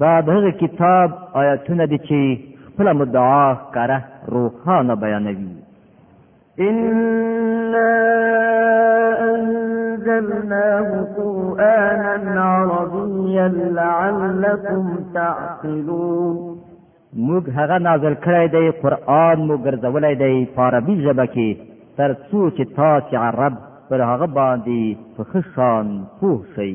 دا د هغه کتاب آیاتونه دي چې خپله مدعا ښکاره روښانه بیانوي إنا أنزلناه قرآنا عربيا لعلكم تعقلون موږ هغه نازل کړی دی قرآن مو ګرځولی دی په عربي ژبه کې تر څو چې تاسې عرب پر هغه باندې په ښه شان پوه شئ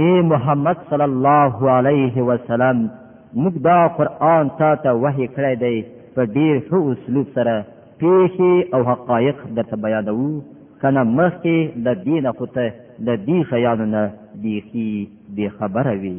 اے محمد صلی الله علیه وسلم موږ دا قران تا ته وحی کړی دی په ډیر ښه اسلوب سره پیښې او حقایق درته بیانوو کنه مخکې د دینه خو ته د دې شیانو نه بیخي بې خبره وي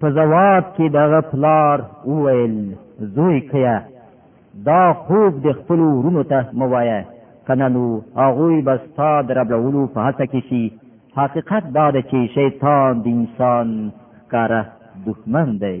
په جواب کې دغه پلار وویل زوی کیا دا خوب د خپل ورونو ته موایا کنه نو هغه به ستا د ربړولو په هڅه کې شي حقیقت دا ده چې شیطان د انسان ښکاره دښمن دی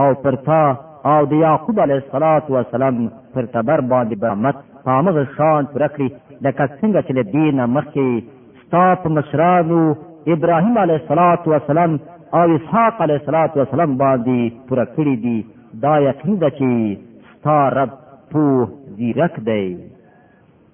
او پر تا او د یعقوب علیه الصلاة والسلام پر تبر باندې برامت په همغه شان پوره کړي لکه څنګه چې له دې نه مخکې ستا په مشرانو ابراهیم علیه الصلاة والسلام او اسحاق علیه الصلاة والسلام باندې پوره کړي دي دا یقین ده چې ستا رب پوه ځیرک دی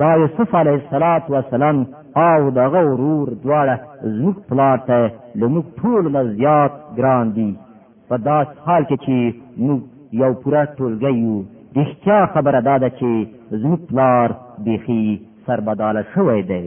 دا یوسف علیه السلام وسلام او دغه ورور دواړه زموږ پلار ته له موږ ټول نه زیات ګران دي په داس حال کې چې موږ یو پوره ټولګی یو رښتیا خبره دا ده چې زموږ پلار بیخي سربداله شوی دی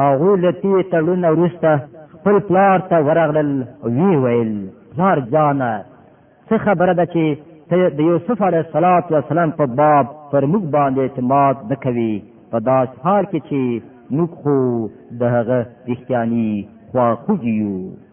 هغه لتی تړون ورسته خپل پلار ته ورغلل وی ویل پلار جانه څه خبره ده چې ته د یوسف علیه الصلاۃ والسلام په باب پر موږ باندې اعتماد نکوي په داس حال کې چې موږ خو د هغه رښتیاني خواخوږي یو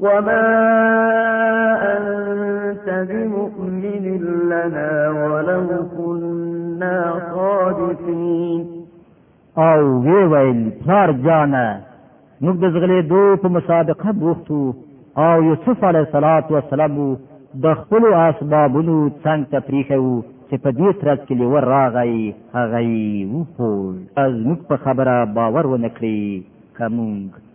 وما أنت بمؤمن لنا ولو كنا صادقين او وی ویل پلار جانه موږ د زغلې دو په مصادقه بوختو او یوسف علیه الصلاۃ والسلام د خپل اسبابونو څنګ ته پریښو چې په دې ترڅ کې لور راغی هغه یې وخوړ از موږ په خبره باور ونه کړي که موږ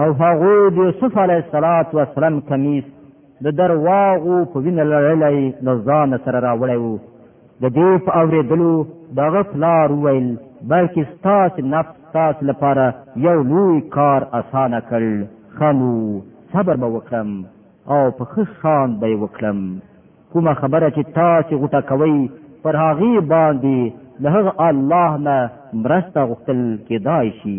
او هغه د یوسف علیه الصلاۃ والسلام کمیس د درواغو په وینه لړلې له ځان سره راوړی وو د دې په اوریدلو دغه پلار وویل بلکې ستاسو نفس ستاسو لپاره یو لوی کار اسانه کړ خنو صبر به وکړم او په ښه شان به یې وکړم کومه خبره چې تاسو غوټه کوئ پر هغې باندې له هغه الله نه مرسته غوښتل کېدای شي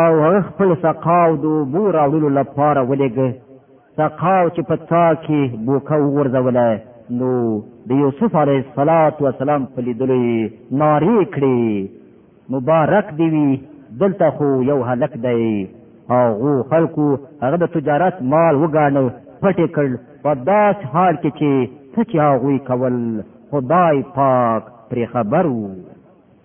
او هغه خپل سقاو د اوبو راوړلو لپاره ولېږه سقاو چې په څا کې بوکه وغورځوله نو د یوسف علیه الصلاة والسلام په لیدلو یې نارې کړې مبارک دی وي دلته خو یو هلک دی هغو خلکو هغه د تجارت مال وګاڼه پټې کړ په داس حال کې چې څه چې هغوی کول خدای پاک پرې خبر وو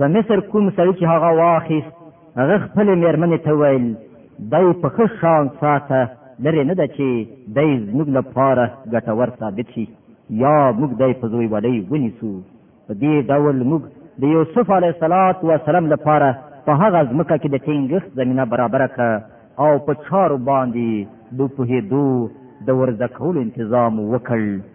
د مصر کوم سړي چې هغه واخیست هغه خپلې مېرمنې ته ویل دی په ښه شان ساته لرې نه ده چې دی زموږ لپاره ګټور ثابت شي یا موږ دی په زوی ولی ونیسو په دې ډول موږ د یوسف علیه السلام و سلام لپاره په هغه ځمکه کې د ټینګښت زمينه برابر کړه او په چارو باندې د پوهېدو د ورزده کولو انتظام وکړ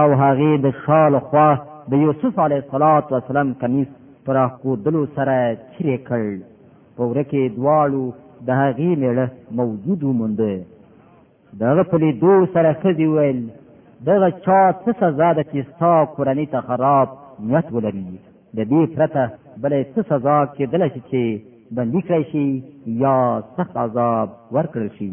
او هغه د شال خوا د یوسف علیه الصلاۃ والسلام کمیس پر اخودلو سره چیرې کړ په ورکه دواړو د هغه میړه موجود وموند دغه په لیدو سره خدي ویل دغه چا څه سزا ده چې ستا کورنۍ ته خراب نیت ولري د دې پرته بلې څه سزا کېدلی شي چې بندي کړی شي یا سخت عذاب ورکړل شي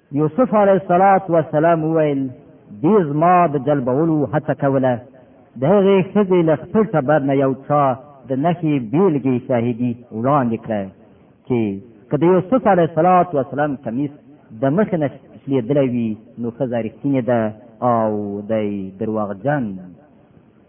یوسف علیه الصلاة والسلام وویل دې زما د جلبولو هڅه کوله د هغې ښځې له خپل ټبر نه یو چا د نښې بیلګې شاهدي وړاندې کړه چې که د یوسف علیه الصلاة والسلام کمیس د مخې نه شلیدلی وي نو ښځه رښتینې ده او دی درواغجن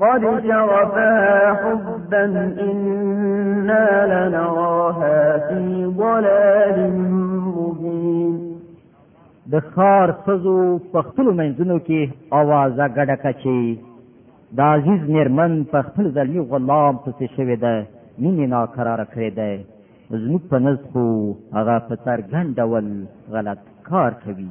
قد شغفها حبا إنا لنراها في ضلال مبين د خار سزو په خپل منځونو کې आवाज غډه کچي د عزیز میرمن په خپل ځلمی غلام پسې شوې ده مینې ناقرار کړې ده زموږ په نزد خو هغه په څرګند ډول غلط کار کوي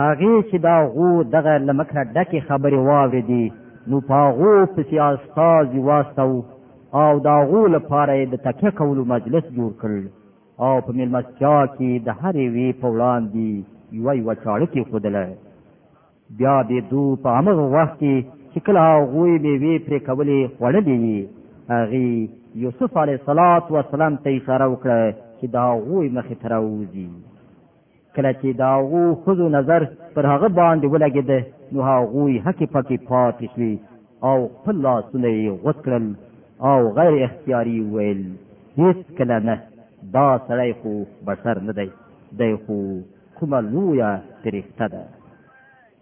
هغې چې دا غو دغه لمکه ډکې خبرې واورې دي نو پاغو پسې استازي واستو او دا غو لپاره د تکیه کولو مجلس جوړ کړ او په ملمستیا کې د هرې وی په وړاندې یو یو چاړه کې خودله بیا به دو په امر وخت کې چې کله هغه میوه پرې کولې خوړلې وي هغه یوسف علیه السلام ته اشاره وکړه چې دا غوی مخې ته راوځي کله چې د هغو ښځو نظر پر هغه باندې ولګېده نو هغوی هکې پکې پاتې شوې او خپل لاسونه یې غوڅ کړل او غیر اختیاري ویل هیڅ کله نه دا سړی خو بشر نه دی دی خو کومه لویه فرښته ده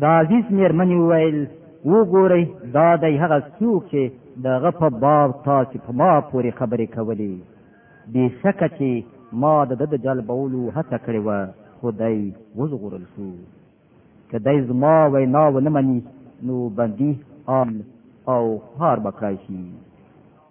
د عزیز میرمنې وویل وګورئ دا دی هغه څوک چې د هغه په باب تاسو په ما پورې خبرې کولې بېشکه چې ما د ده د جلبولو هڅه کړې وه خو دی وژغورل شو که دی زما وینا ونه مني نو بندي عام او خار به کړای شي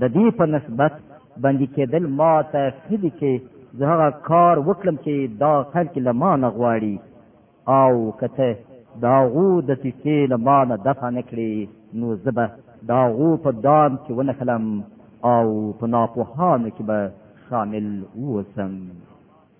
د دې په نسبت بندي کېدل ما ته ښه دي چې زه هغه کار وکړم چې دا خلک له ما نه غواړي او که ته د هغو دسیسې له ما نه دفع نه کړې نو زه به د هغو په دام کې ونښلم او په ناپوهانو کې به شامل اوسم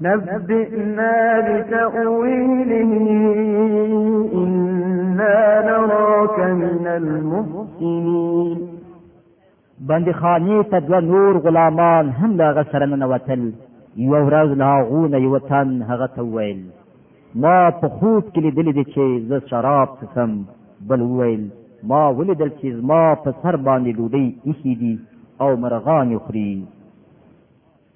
نبئنا بتأويله إنا نراك من المحسنين باندې خاني ته دوه نور غلامان هم لا غسر نه وتل یو ورځ لا غونه یو تن هغه ته ویل ما په خوب کې لیدل دي چې زه شراب څښم بل ویل ما ولیدل چې زما په سر باندې ډوډۍ ایښې دي او مرغان خوري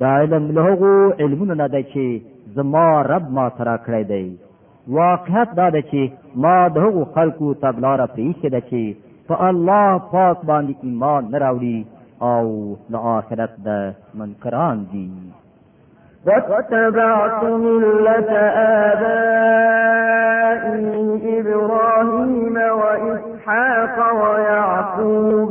دا علم له هغو علمونو نه دی چې زما رب ما ته راکړی دی واقعیت دا دی چې ما د هغو خلکو تګلاره پرېښې ده چې په الله پاک باندې ایمان نه راوړي او له آخرت د منکران دي واتبعت ملة آبائي إبراهيم وإسحاق ويعقوب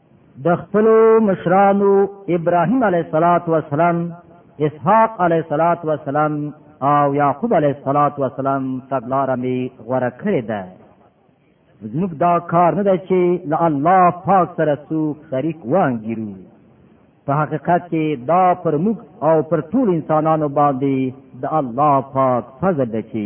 د خپل مشرانو ابراهيم عليه الصلاه والسلام اسحاق عليه الصلاه والسلام او يعقوب عليه الصلاه والسلام تګلار می غوړه کړې ده زموږ دا کار نه دی چې له الله پاک سره څوک شریک وانګیرو په حقیقت کې دا پر موږ او پر ټول انسانانو باندې د الله پاک فضل دی چې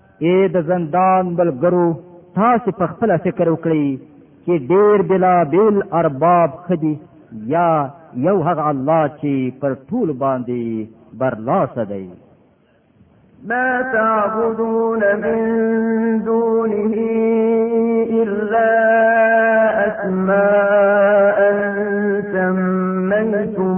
اے د زندان ملګرو تاسو په خپل فکر وکړئ چې ډیر بلا بیل ارباب خدي یا یو هغه الله چې پر ټول باندې برلاسه دی ما تعبدون من دونه إلا أسماء سميتموها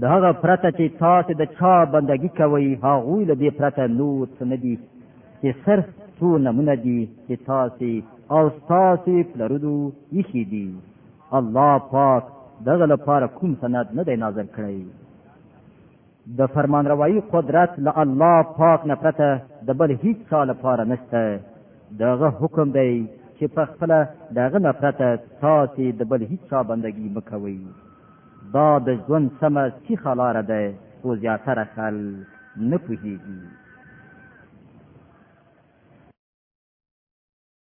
د هغه پرته چې تاسو د چا بندگی کوئ هغه له دې پرته نور څه نه دي چې صرف څو نمونه دي چې تاسو او تاسو پلرودو یې دي الله پاک دغه لپاره کوم سند نه دی نازل کړی د فرمان روایی قدرت له الله پاک نه پرته د بل هیڅ چا لپاره نشته دغه حکم دی چې په خپل دغه نه پرته تاسو د بل هیڅ چا بندگی مکوئ دا د ژوند سمه سیخه لاره ده خو زیاتره خلک نه پوهیږي